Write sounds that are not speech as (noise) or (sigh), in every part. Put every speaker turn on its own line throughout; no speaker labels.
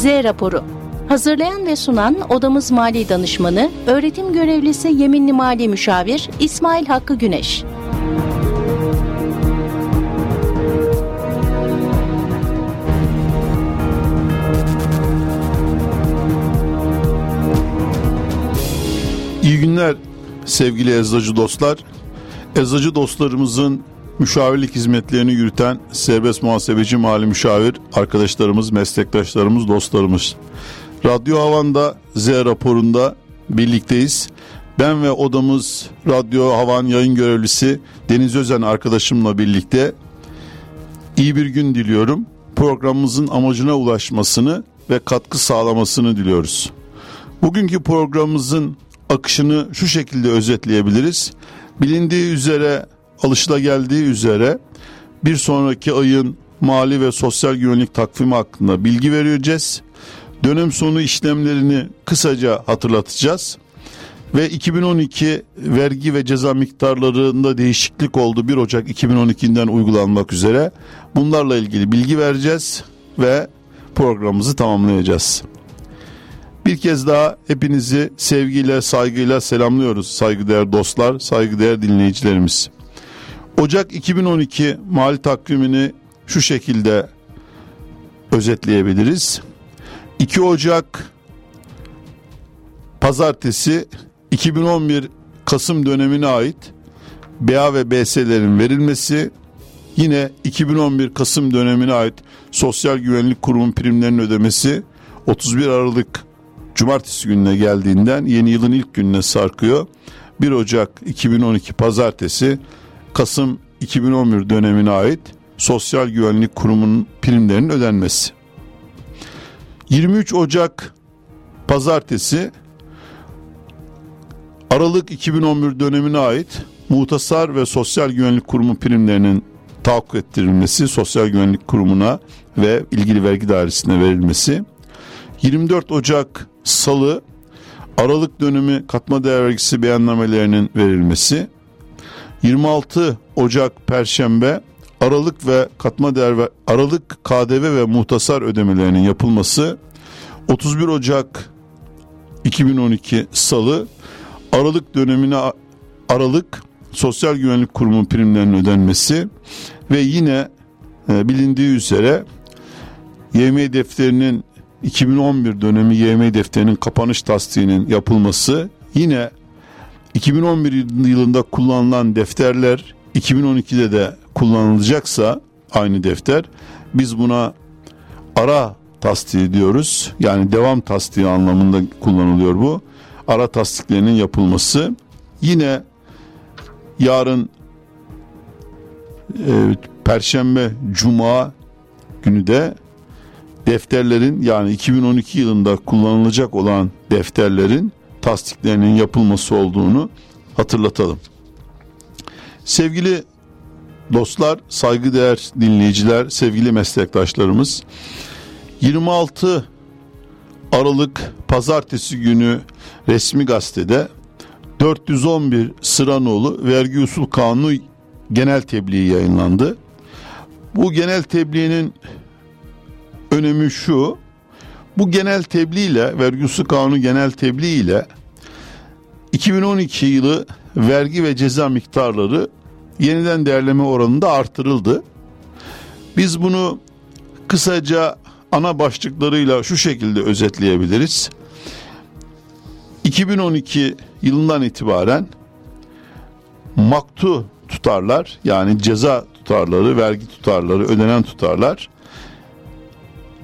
Z raporu. Hazırlayan ve sunan Odamız Mali Danışmanı, Öğretim Görevlisi Yeminli Mali Müşavir İsmail Hakkı Güneş.
İyi günler sevgili eczacı dostlar. Eczacı dostlarımızın müşavirlik hizmetlerini yürüten serbest muhasebeci mali müşavir arkadaşlarımız, meslektaşlarımız, dostlarımız. Radyo Havan'da Z raporunda birlikteyiz. Ben ve odamız Radyo Havan yayın görevlisi Deniz Özen arkadaşımla birlikte iyi bir gün diliyorum. Programımızın amacına ulaşmasını ve katkı sağlamasını diliyoruz. Bugünkü programımızın akışını şu şekilde özetleyebiliriz. Bilindiği üzere alışılageldiği üzere bir sonraki ayın mali ve sosyal güvenlik takvimi hakkında bilgi vereceğiz. Dönem sonu işlemlerini kısaca hatırlatacağız. Ve 2012 vergi ve ceza miktarlarında değişiklik oldu 1 Ocak 2012'den uygulanmak üzere. Bunlarla ilgili bilgi vereceğiz ve programımızı tamamlayacağız. Bir kez daha hepinizi sevgiyle, saygıyla selamlıyoruz saygıdeğer dostlar, saygıdeğer dinleyicilerimiz. Ocak 2012 mali takvimini şu şekilde özetleyebiliriz. 2 Ocak pazartesi 2011 Kasım dönemine ait BA ve BS'lerin verilmesi yine 2011 Kasım dönemine ait Sosyal Güvenlik Kurumu primlerinin ödemesi 31 Aralık Cumartesi gününe geldiğinden yeni yılın ilk gününe sarkıyor. 1 Ocak 2012 Pazartesi Kasım 2011 dönemine ait Sosyal Güvenlik Kurumu'nun primlerinin ödenmesi. 23 Ocak Pazartesi Aralık 2011 dönemine ait Muhtasar ve Sosyal Güvenlik Kurumu primlerinin tahakkuk ettirilmesi, Sosyal Güvenlik Kurumu'na ve ilgili vergi dairesine verilmesi. 24 Ocak Salı Aralık dönemi katma değer vergisi beyannamelerinin verilmesi. 26 Ocak Perşembe Aralık ve katma değer ve Aralık KDV ve muhtasar ödemelerinin yapılması. 31 Ocak 2012 Salı Aralık dönemine Aralık Sosyal Güvenlik Kurumu primlerinin ödenmesi ve yine e, bilindiği üzere YM defterinin 2011 dönemi YM defterinin kapanış tasdiğinin yapılması yine 2011 yılında kullanılan defterler 2012'de de kullanılacaksa aynı defter biz buna ara tasdiği diyoruz. Yani devam tasdiği anlamında kullanılıyor bu. Ara tasdiklerinin yapılması yine yarın e, Perşembe, Cuma günü de defterlerin yani 2012 yılında kullanılacak olan defterlerin tasdiklerinin yapılması olduğunu hatırlatalım. Sevgili dostlar, saygıdeğer dinleyiciler, sevgili meslektaşlarımız 26 Aralık pazartesi günü resmi gazetede 411 sıranolu vergi usul kanunu genel tebliği yayınlandı. Bu genel tebliğinin önemi şu. Bu genel tebliğ ile vergi usul kanunu genel tebliğ ile 2012 yılı vergi ve ceza miktarları yeniden değerleme oranında artırıldı. Biz bunu kısaca ana başlıklarıyla şu şekilde özetleyebiliriz. 2012 yılından itibaren maktu tutarlar yani ceza tutarları, vergi tutarları, ödenen tutarlar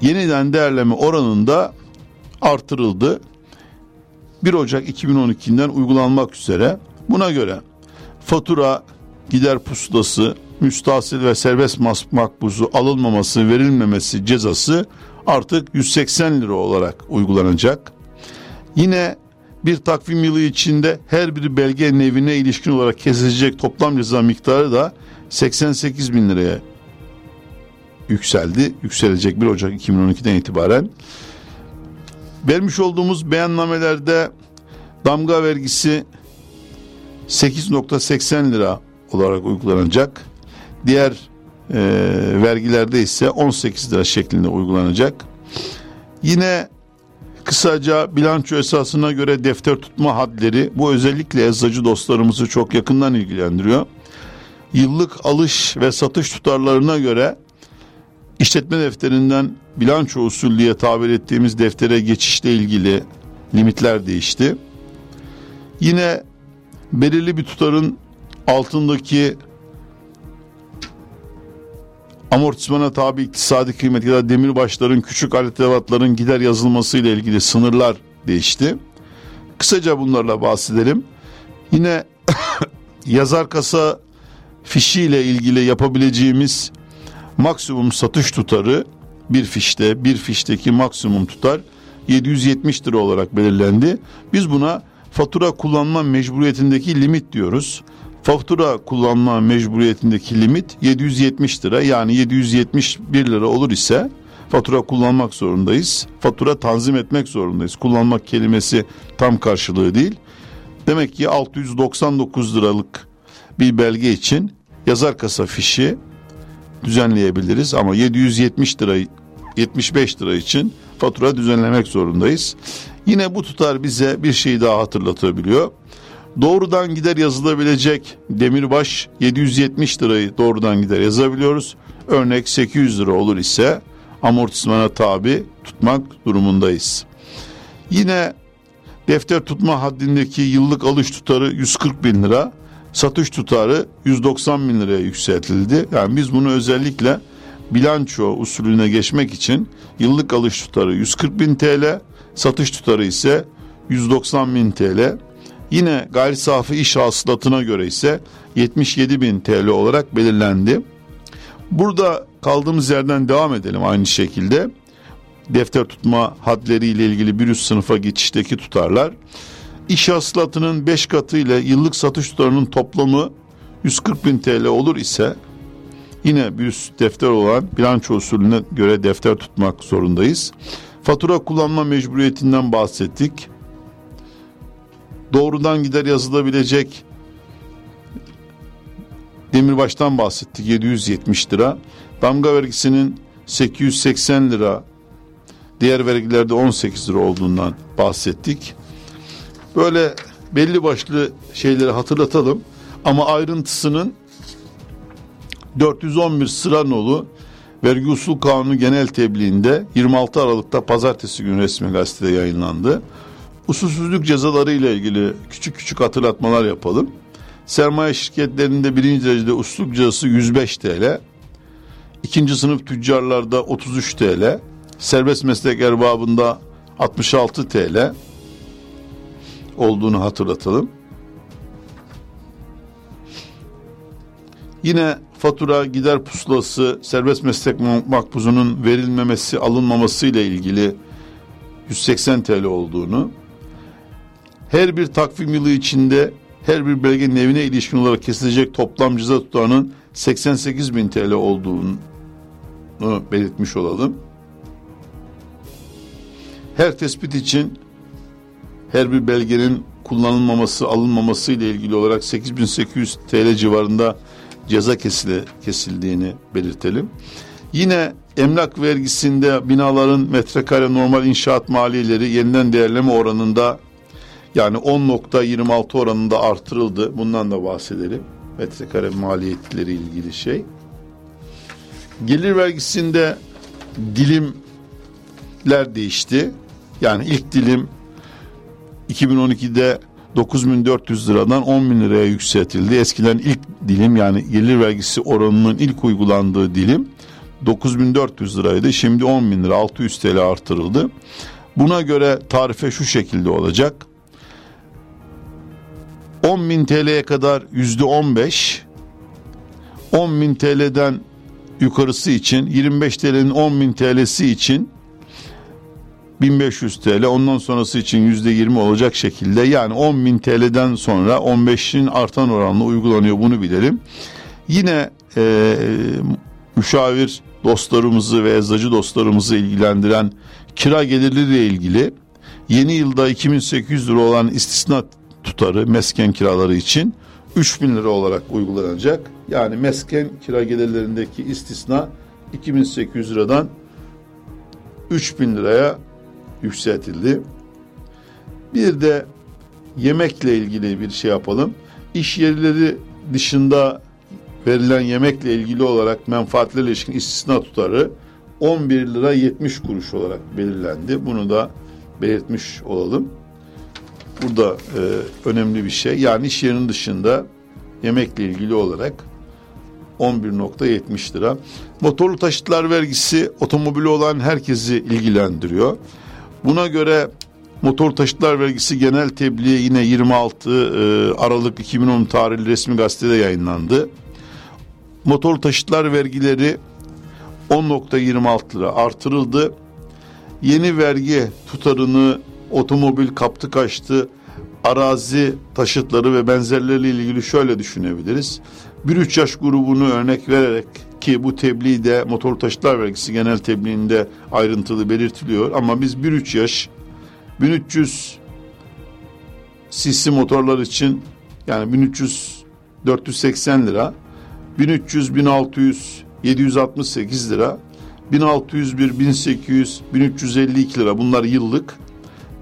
yeniden değerleme oranında artırıldı. 1 Ocak 2012'den uygulanmak üzere. Buna göre fatura, gider pusulası, müstahsil ve serbest makbuzu alınmaması, verilmemesi cezası artık 180 lira olarak uygulanacak. Yine bir takvim yılı içinde her bir belge nevine ilişkin olarak kesilecek toplam ceza miktarı da 88 bin liraya yükseldi. Yükselecek 1 Ocak 2012'den itibaren. Vermiş olduğumuz beyannamelerde damga vergisi 8.80 lira olarak uygulanacak. Diğer e, vergilerde ise 18 lira şeklinde uygulanacak. Yine kısaca bilanço esasına göre defter tutma hadleri bu özellikle eczacı dostlarımızı çok yakından ilgilendiriyor. Yıllık alış ve satış tutarlarına göre işletme defterinden bilanço usul tabir ettiğimiz deftere geçişle ilgili limitler değişti. Yine belirli bir tutarın altındaki amortismana tabi iktisadi kıymet ya da demirbaşların küçük alet edevatların gider yazılması ile ilgili sınırlar değişti. Kısaca bunlarla bahsedelim. Yine (coughs) yazar kasa fişi ile ilgili yapabileceğimiz maksimum satış tutarı bir fişte bir fişteki maksimum tutar 770 lira olarak belirlendi. Biz buna fatura kullanma mecburiyetindeki limit diyoruz. Fatura kullanma mecburiyetindeki limit 770 lira yani 771 lira olur ise fatura kullanmak zorundayız. Fatura tanzim etmek zorundayız. Kullanmak kelimesi tam karşılığı değil. Demek ki 699 liralık bir belge için yazar kasa fişi düzenleyebiliriz ama 770 lira 75 lira için fatura düzenlemek zorundayız. Yine bu tutar bize bir şey daha hatırlatabiliyor. Doğrudan gider yazılabilecek demirbaş 770 lirayı doğrudan gider yazabiliyoruz. Örnek 800 lira olur ise amortismana tabi tutmak durumundayız. Yine defter tutma haddindeki yıllık alış tutarı 140 bin lira, satış tutarı 190 bin liraya yükseltildi. Yani biz bunu özellikle bilanço usulüne geçmek için yıllık alış tutarı 140 bin TL, satış tutarı ise 190 bin TL. Yine gayri safi iş hasılatına göre ise 77 bin TL olarak belirlendi. Burada kaldığımız yerden devam edelim aynı şekilde. Defter tutma hadleri ilgili bir üst sınıfa geçişteki tutarlar. İş hasılatının 5 katı ile yıllık satış tutarının toplamı 140 bin TL olur ise yine bir defter olan bilanço usulüne göre defter tutmak zorundayız. Fatura kullanma mecburiyetinden bahsettik. Doğrudan gider yazılabilecek demirbaştan bahsettik 770 lira. Damga vergisinin 880 lira diğer vergilerde 18 lira olduğundan bahsettik. Böyle belli başlı şeyleri hatırlatalım ama ayrıntısının 411 sıra nolu Vergi Usul Kanunu genel tebliğinde 26 Aralık'ta pazartesi günü resmi gazetede yayınlandı. Usulsüzlük cezaları ile ilgili küçük küçük hatırlatmalar yapalım. Sermaye şirketlerinde birinci derecede usluk cezası 105 TL, ikinci sınıf tüccarlarda 33 TL, serbest meslek erbabında 66 TL olduğunu hatırlatalım. Yine fatura gider pusulası serbest meslek makbuzunun verilmemesi alınmaması ile ilgili 180 TL olduğunu her bir takvim yılı içinde her bir belgenin evine ilişkin olarak kesilecek toplam ceza tutarının 88 bin TL olduğunu belirtmiş olalım. Her tespit için her bir belgenin kullanılmaması, alınmaması ile ilgili olarak 8800 TL civarında ceza kesile, kesildiğini belirtelim. Yine emlak vergisinde binaların metrekare normal inşaat maliyeleri yeniden değerleme oranında yani 10.26 oranında artırıldı. Bundan da bahsedelim. Metrekare maliyetleri ilgili şey. Gelir vergisinde dilimler değişti. Yani ilk dilim 2012'de 9400 liradan 10 bin liraya yükseltildi. Eskiden ilk dilim yani gelir vergisi oranının ilk uygulandığı dilim 9400 liraydı. Şimdi 10 bin lira 600 TL artırıldı. Buna göre tarife şu şekilde olacak. 10 bin TL'ye kadar yüzde 15, 10 bin TL'den yukarısı için 25 TL'nin 10 bin TL'si için 1500 TL ondan sonrası için yüzde 20 olacak şekilde yani 10 bin TL'den sonra 15'in artan oranla uygulanıyor bunu bilelim. Yine e, müşavir dostlarımızı ve eczacı dostlarımızı ilgilendiren kira gelirleriyle ilgili yeni yılda 2800 lira olan istisna tutarı mesken kiraları için 3000 lira olarak uygulanacak. Yani mesken kira gelirlerindeki istisna 2800 liradan 3000 liraya yükseltildi. Bir de yemekle ilgili bir şey yapalım. İş yerleri dışında verilen yemekle ilgili olarak menfaatlerle ilişkin istisna tutarı 11 lira 70 kuruş olarak belirlendi. Bunu da belirtmiş olalım. Burada e, önemli bir şey. Yani iş yerinin dışında yemekle ilgili olarak 11.70 lira. Motorlu taşıtlar vergisi otomobili olan herkesi ilgilendiriyor. Buna göre motor taşıtlar vergisi genel tebliğ yine 26 e, Aralık 2010 tarihli resmi gazetede yayınlandı. Motor taşıtlar vergileri 10.26 lira artırıldı. Yeni vergi tutarını otomobil kaptı kaçtı, arazi taşıtları ve benzerleriyle ilgili şöyle düşünebiliriz. Bir üç yaş grubunu örnek vererek ki bu tebliğ de motor taşıtlar vergisi genel tebliğinde ayrıntılı belirtiliyor. Ama biz bir üç yaş 1300 cc motorlar için yani 1300 480 lira 1300 1600 768 lira 1601 1800 1352 lira. Bunlar yıllık.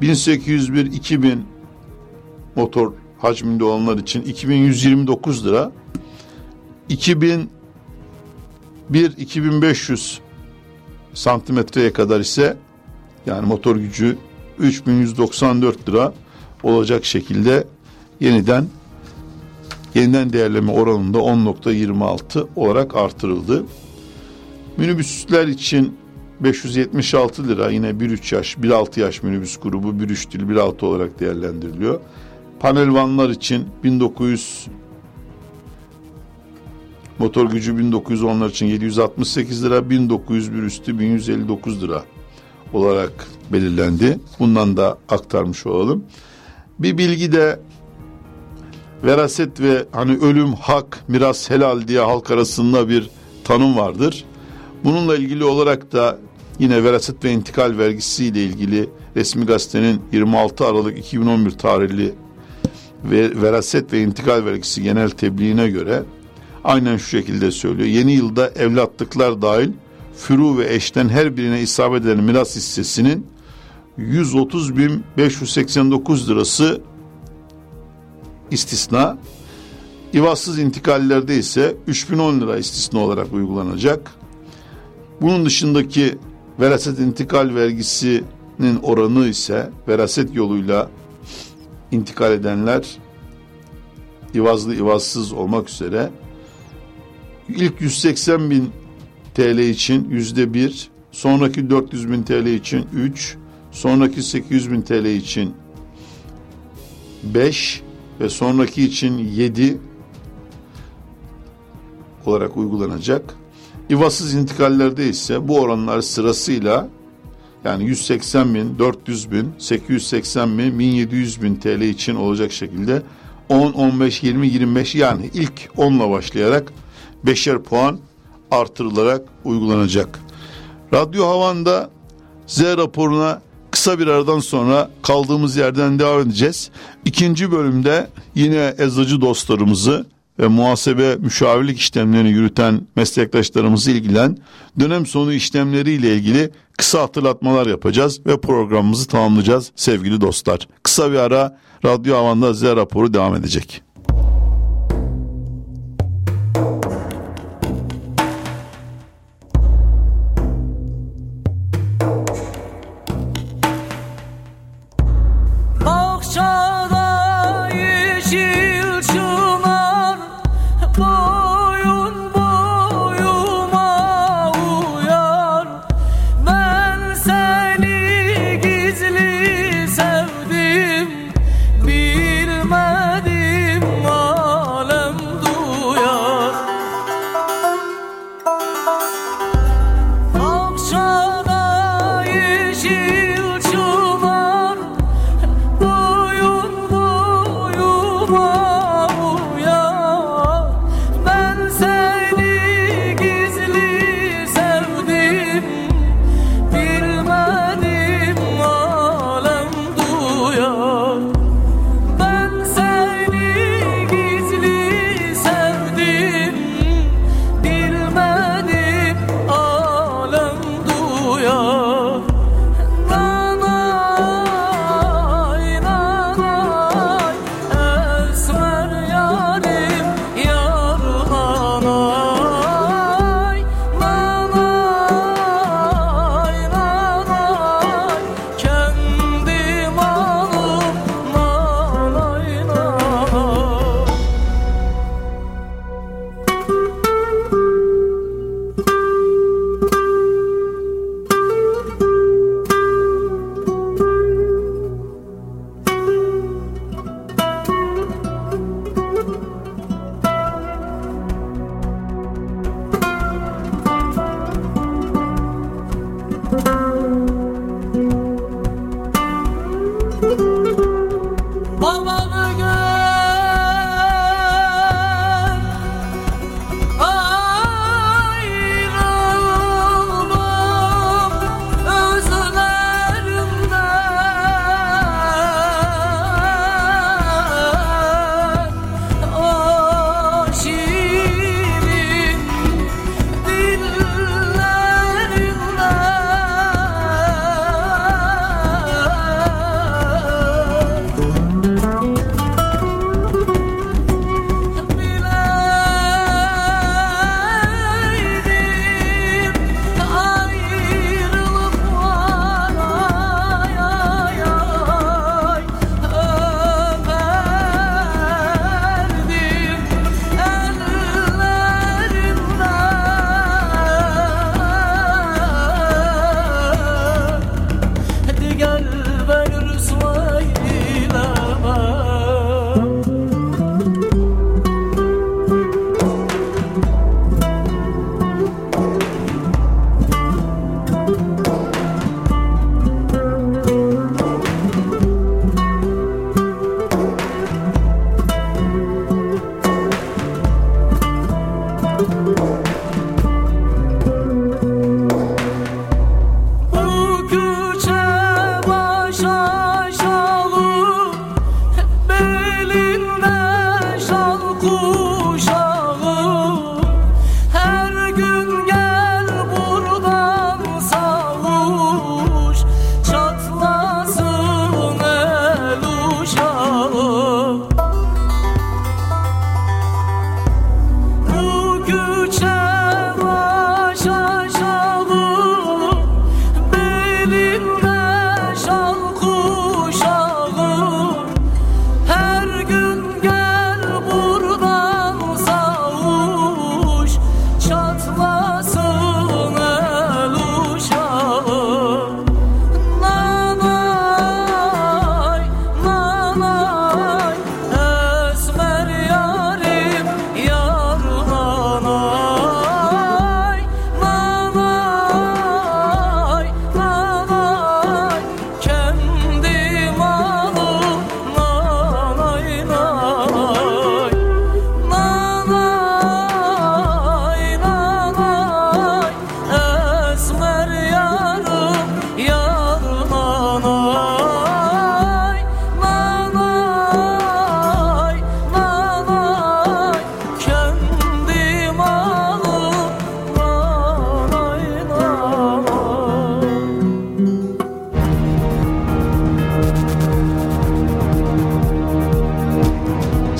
1801 2000 motor hacminde olanlar için 2129 lira 2001 2500 santimetreye kadar ise yani motor gücü 3194 lira olacak şekilde yeniden yeniden değerleme oranında 10.26 olarak artırıldı. Minibüsler için 576 lira yine 1-3 yaş, 1-6 yaş minibüs grubu 1-3 dil 1-6 olarak değerlendiriliyor. Panel vanlar için 1900 motor gücü 1910'lar için 768 lira, 1901 üstü 1159 lira olarak belirlendi. Bundan da aktarmış olalım. Bir bilgi de veraset ve hani ölüm, hak, miras, helal diye halk arasında bir tanım vardır. Bununla ilgili olarak da yine veraset ve intikal vergisi ile ilgili resmi gazetenin 26 Aralık 2011 tarihli ve veraset ve intikal vergisi genel tebliğine göre aynen şu şekilde söylüyor. Yeni yılda evlatlıklar dahil furu ve eşten her birine isabet eden miras hissesinin 130.589 lirası istisna. İvazsız intikallerde ise 3010 lira istisna olarak uygulanacak. Bunun dışındaki veraset intikal vergisinin oranı ise veraset yoluyla intikal edenler ivazlı ivazsız olmak üzere ilk 180 bin TL için yüzde bir, sonraki 400 bin TL için 3, sonraki 800 bin TL için 5 ve sonraki için 7 olarak uygulanacak. İvasız intikallerde ise bu oranlar sırasıyla yani 180 bin, 400 bin, 880 bin, 1700 bin TL için olacak şekilde 10, 15, 20, 25 yani ilk 10 ile başlayarak 5'er puan artırılarak uygulanacak. Radyo Havan'da Z raporuna kısa bir aradan sonra kaldığımız yerden devam edeceğiz. İkinci bölümde yine eczacı dostlarımızı ve muhasebe müşavirlik işlemlerini yürüten meslektaşlarımızı ilgilen dönem sonu işlemleriyle ilgili kısa hatırlatmalar yapacağız ve programımızı tamamlayacağız sevgili dostlar. Kısa bir ara Radyo Havan'da Z raporu devam edecek.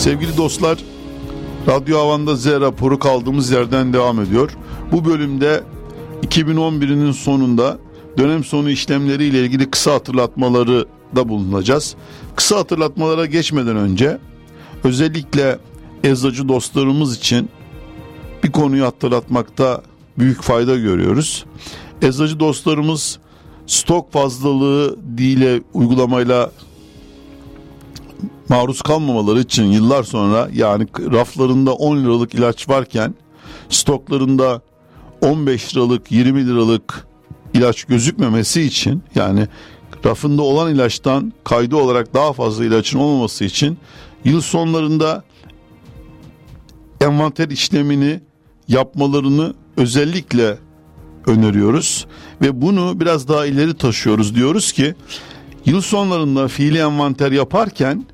Sevgili dostlar, Radyo Havan'da Z raporu kaldığımız yerden devam ediyor. Bu bölümde 2011'in sonunda dönem sonu işlemleri ile ilgili kısa hatırlatmaları da bulunacağız. Kısa hatırlatmalara geçmeden önce özellikle eczacı dostlarımız için bir konuyu hatırlatmakta büyük fayda görüyoruz. Eczacı dostlarımız stok fazlalığı dile uygulamayla maruz kalmamaları için yıllar sonra yani raflarında 10 liralık ilaç varken stoklarında 15 liralık 20 liralık ilaç gözükmemesi için yani rafında olan ilaçtan kaydı olarak daha fazla ilacın olmaması için yıl sonlarında envanter işlemini yapmalarını özellikle öneriyoruz ve bunu biraz daha ileri taşıyoruz. Diyoruz ki yıl sonlarında fiili envanter yaparken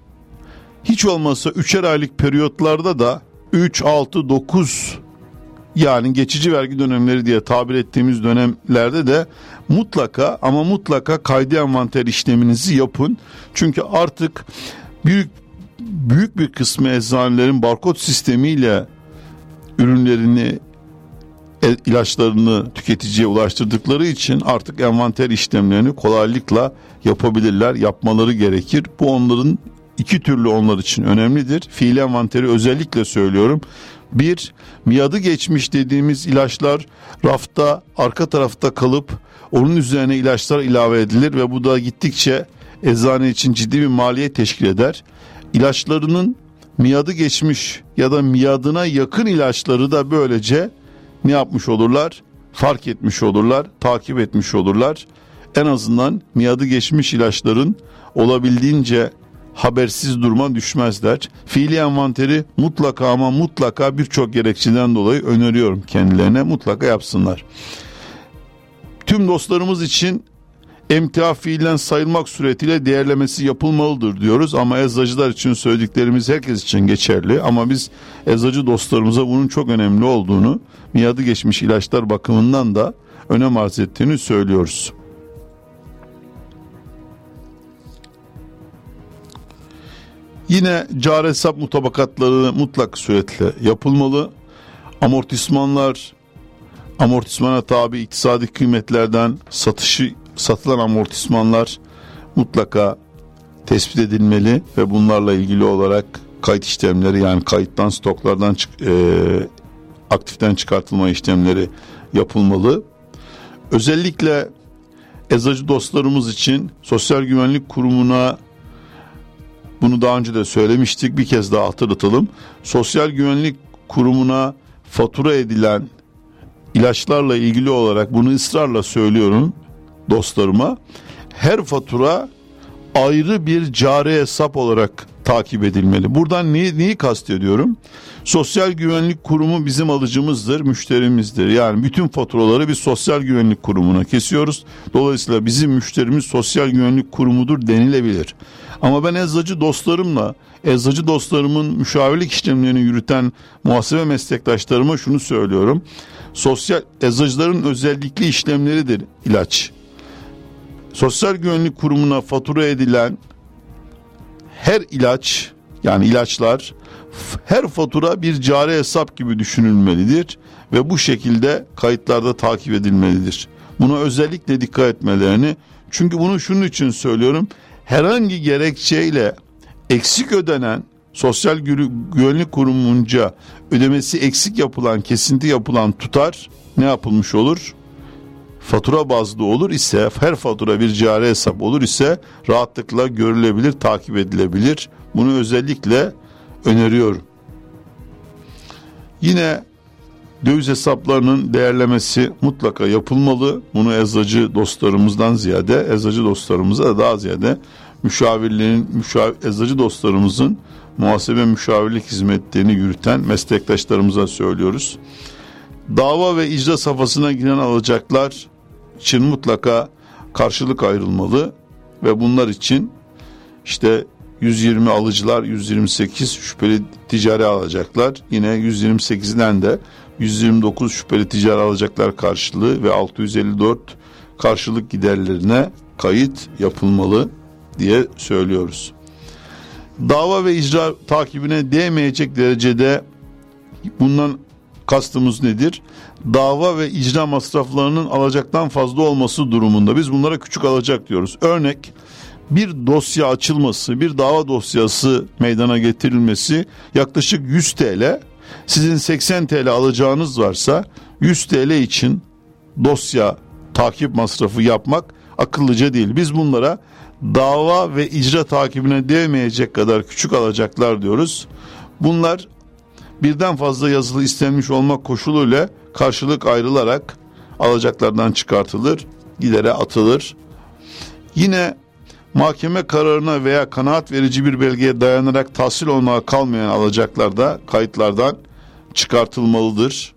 hiç olmazsa üçer aylık periyotlarda da 3, 6, 9 yani geçici vergi dönemleri diye tabir ettiğimiz dönemlerde de mutlaka ama mutlaka kaydı envanter işleminizi yapın. Çünkü artık büyük büyük bir kısmı eczanelerin barkod sistemiyle ürünlerini e, ilaçlarını tüketiciye ulaştırdıkları için artık envanter işlemlerini kolaylıkla yapabilirler, yapmaları gerekir. Bu onların iki türlü onlar için önemlidir. Fiil envanteri özellikle söylüyorum. Bir, miadı geçmiş dediğimiz ilaçlar rafta arka tarafta kalıp onun üzerine ilaçlar ilave edilir ve bu da gittikçe eczane için ciddi bir maliyet teşkil eder. İlaçlarının miadı geçmiş ya da miadına yakın ilaçları da böylece ne yapmış olurlar? Fark etmiş olurlar, takip etmiş olurlar. En azından miadı geçmiş ilaçların olabildiğince habersiz duruma düşmezler. Fiili envanteri mutlaka ama mutlaka birçok gerekçeden dolayı öneriyorum kendilerine mutlaka yapsınlar. Tüm dostlarımız için emtia fiilen sayılmak suretiyle değerlemesi yapılmalıdır diyoruz ama eczacılar için söylediklerimiz herkes için geçerli ama biz eczacı dostlarımıza bunun çok önemli olduğunu miadı geçmiş ilaçlar bakımından da önem arz ettiğini söylüyoruz. Yine cari hesap mutabakatları mutlak suretle yapılmalı. Amortismanlar amortismana tabi iktisadi kıymetlerden satışı satılan amortismanlar mutlaka tespit edilmeli ve bunlarla ilgili olarak kayıt işlemleri yani kayıttan stoklardan e, aktiften çıkartılma işlemleri yapılmalı. Özellikle eczacı dostlarımız için Sosyal Güvenlik Kurumu'na bunu daha önce de söylemiştik bir kez daha hatırlatalım. Sosyal Güvenlik Kurumu'na fatura edilen ilaçlarla ilgili olarak bunu ısrarla söylüyorum dostlarıma. Her fatura ayrı bir cari hesap olarak takip edilmeli. Buradan neyi, neyi kastediyorum? Sosyal Güvenlik Kurumu bizim alıcımızdır, müşterimizdir. Yani bütün faturaları bir sosyal güvenlik kurumuna kesiyoruz. Dolayısıyla bizim müşterimiz sosyal güvenlik kurumudur denilebilir. Ama ben eczacı dostlarımla, eczacı dostlarımın müşavirlik işlemlerini yürüten muhasebe meslektaşlarıma şunu söylüyorum. Sosyal eczacıların özellikli işlemleridir ilaç. Sosyal Güvenlik Kurumu'na fatura edilen her ilaç yani ilaçlar her fatura bir cari hesap gibi düşünülmelidir ve bu şekilde kayıtlarda takip edilmelidir. Buna özellikle dikkat etmelerini çünkü bunu şunun için söylüyorum. Herhangi gerekçeyle eksik ödenen sosyal güvenlik kurumunca ödemesi eksik yapılan kesinti yapılan tutar ne yapılmış olur? Fatura bazlı olur ise her fatura bir cari hesap olur ise rahatlıkla görülebilir, takip edilebilir. Bunu özellikle öneriyorum. Yine döviz hesaplarının değerlemesi mutlaka yapılmalı. Bunu eczacı dostlarımızdan ziyade, eczacı dostlarımıza da daha ziyade müşavirlerin, müşavir, eczacı dostlarımızın muhasebe müşavirlik hizmetlerini yürüten meslektaşlarımıza söylüyoruz. Dava ve icra safhasına giren alacaklar için mutlaka karşılık ayrılmalı ve bunlar için işte 120 alıcılar 128 şüpheli ticari alacaklar. Yine 128'den de 129 şüpheli ticari alacaklar karşılığı ve 654 karşılık giderlerine kayıt yapılmalı diye söylüyoruz. dava ve icra takibine değmeyecek derecede bundan kastımız nedir? Dava ve icra masraflarının alacaktan fazla olması durumunda biz bunlara küçük alacak diyoruz. Örnek bir dosya açılması, bir dava dosyası meydana getirilmesi yaklaşık 100 TL. Sizin 80 TL alacağınız varsa 100 TL için dosya takip masrafı yapmak akıllıca değil. Biz bunlara dava ve icra takibine değmeyecek kadar küçük alacaklar diyoruz. Bunlar birden fazla yazılı istenmiş olmak koşuluyla karşılık ayrılarak alacaklardan çıkartılır, gidere atılır. Yine mahkeme kararına veya kanaat verici bir belgeye dayanarak tahsil olmaya kalmayan alacaklar da kayıtlardan çıkartılmalıdır.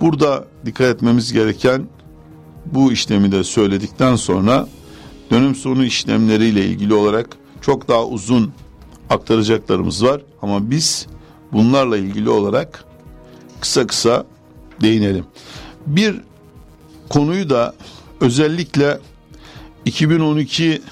Burada dikkat etmemiz gereken bu işlemi de söyledikten sonra dönüm sonu işlemleriyle ilgili olarak çok daha uzun aktaracaklarımız var ama biz bunlarla ilgili olarak kısa kısa değinelim. Bir konuyu da özellikle 2012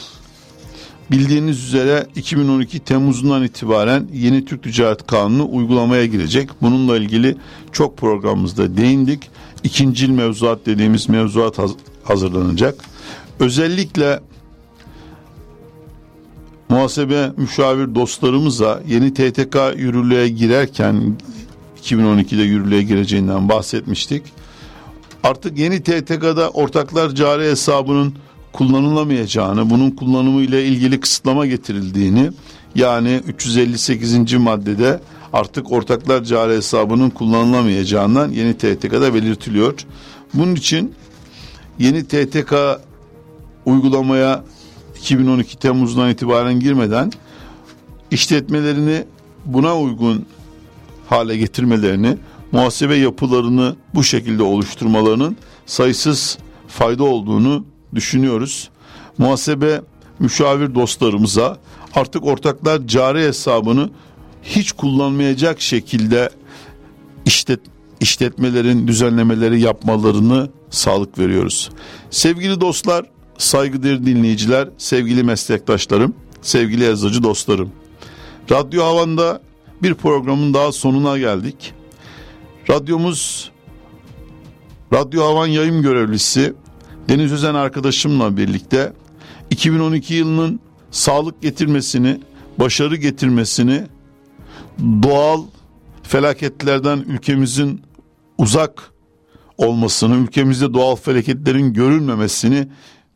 bildiğiniz üzere 2012 Temmuz'undan itibaren yeni Türk Ticaret Kanunu uygulamaya girecek. Bununla ilgili çok programımızda değindik. İkincil mevzuat dediğimiz mevzuat hazırlanacak. Özellikle muhasebe müşavir dostlarımıza yeni TTK yürürlüğe girerken 2012'de yürürlüğe gireceğinden bahsetmiştik. Artık yeni TTK'da ortaklar cari hesabının kullanılamayacağını, bunun kullanımı ile ilgili kısıtlama getirildiğini yani 358. maddede artık ortaklar cari hesabının kullanılamayacağından yeni TTK'da belirtiliyor. Bunun için yeni TTK uygulamaya 2012 Temmuz'dan itibaren girmeden işletmelerini buna uygun hale getirmelerini, muhasebe yapılarını bu şekilde oluşturmalarının sayısız fayda olduğunu düşünüyoruz. Muhasebe müşavir dostlarımıza artık ortaklar cari hesabını hiç kullanmayacak şekilde işlet, işletmelerin düzenlemeleri yapmalarını sağlık veriyoruz. Sevgili dostlar, saygıdeğer dinleyiciler, sevgili meslektaşlarım, sevgili yazıcı dostlarım. Radyo Havan'da bir programın daha sonuna geldik. Radyomuz Radyo Havan yayın görevlisi Deniz Özen arkadaşımla birlikte 2012 yılının sağlık getirmesini, başarı getirmesini, doğal felaketlerden ülkemizin uzak olmasını, ülkemizde doğal felaketlerin görülmemesini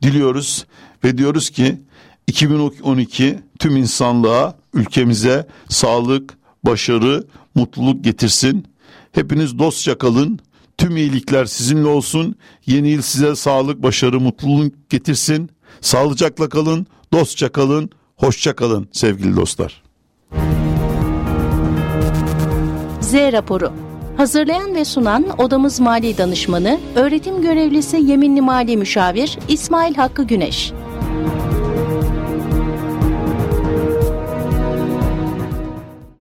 diliyoruz ve diyoruz ki 2012 tüm insanlığa, ülkemize sağlık, başarı, mutluluk getirsin. Hepiniz dostça kalın. Tüm iyilikler sizinle olsun. Yeni yıl size sağlık, başarı, mutluluk getirsin. Sağlıcakla kalın, dostça kalın, hoşça kalın sevgili dostlar.
Z raporu Hazırlayan ve sunan Odamız Mali Danışmanı, Öğretim Görevlisi Yeminli Mali Müşavir İsmail Hakkı Güneş.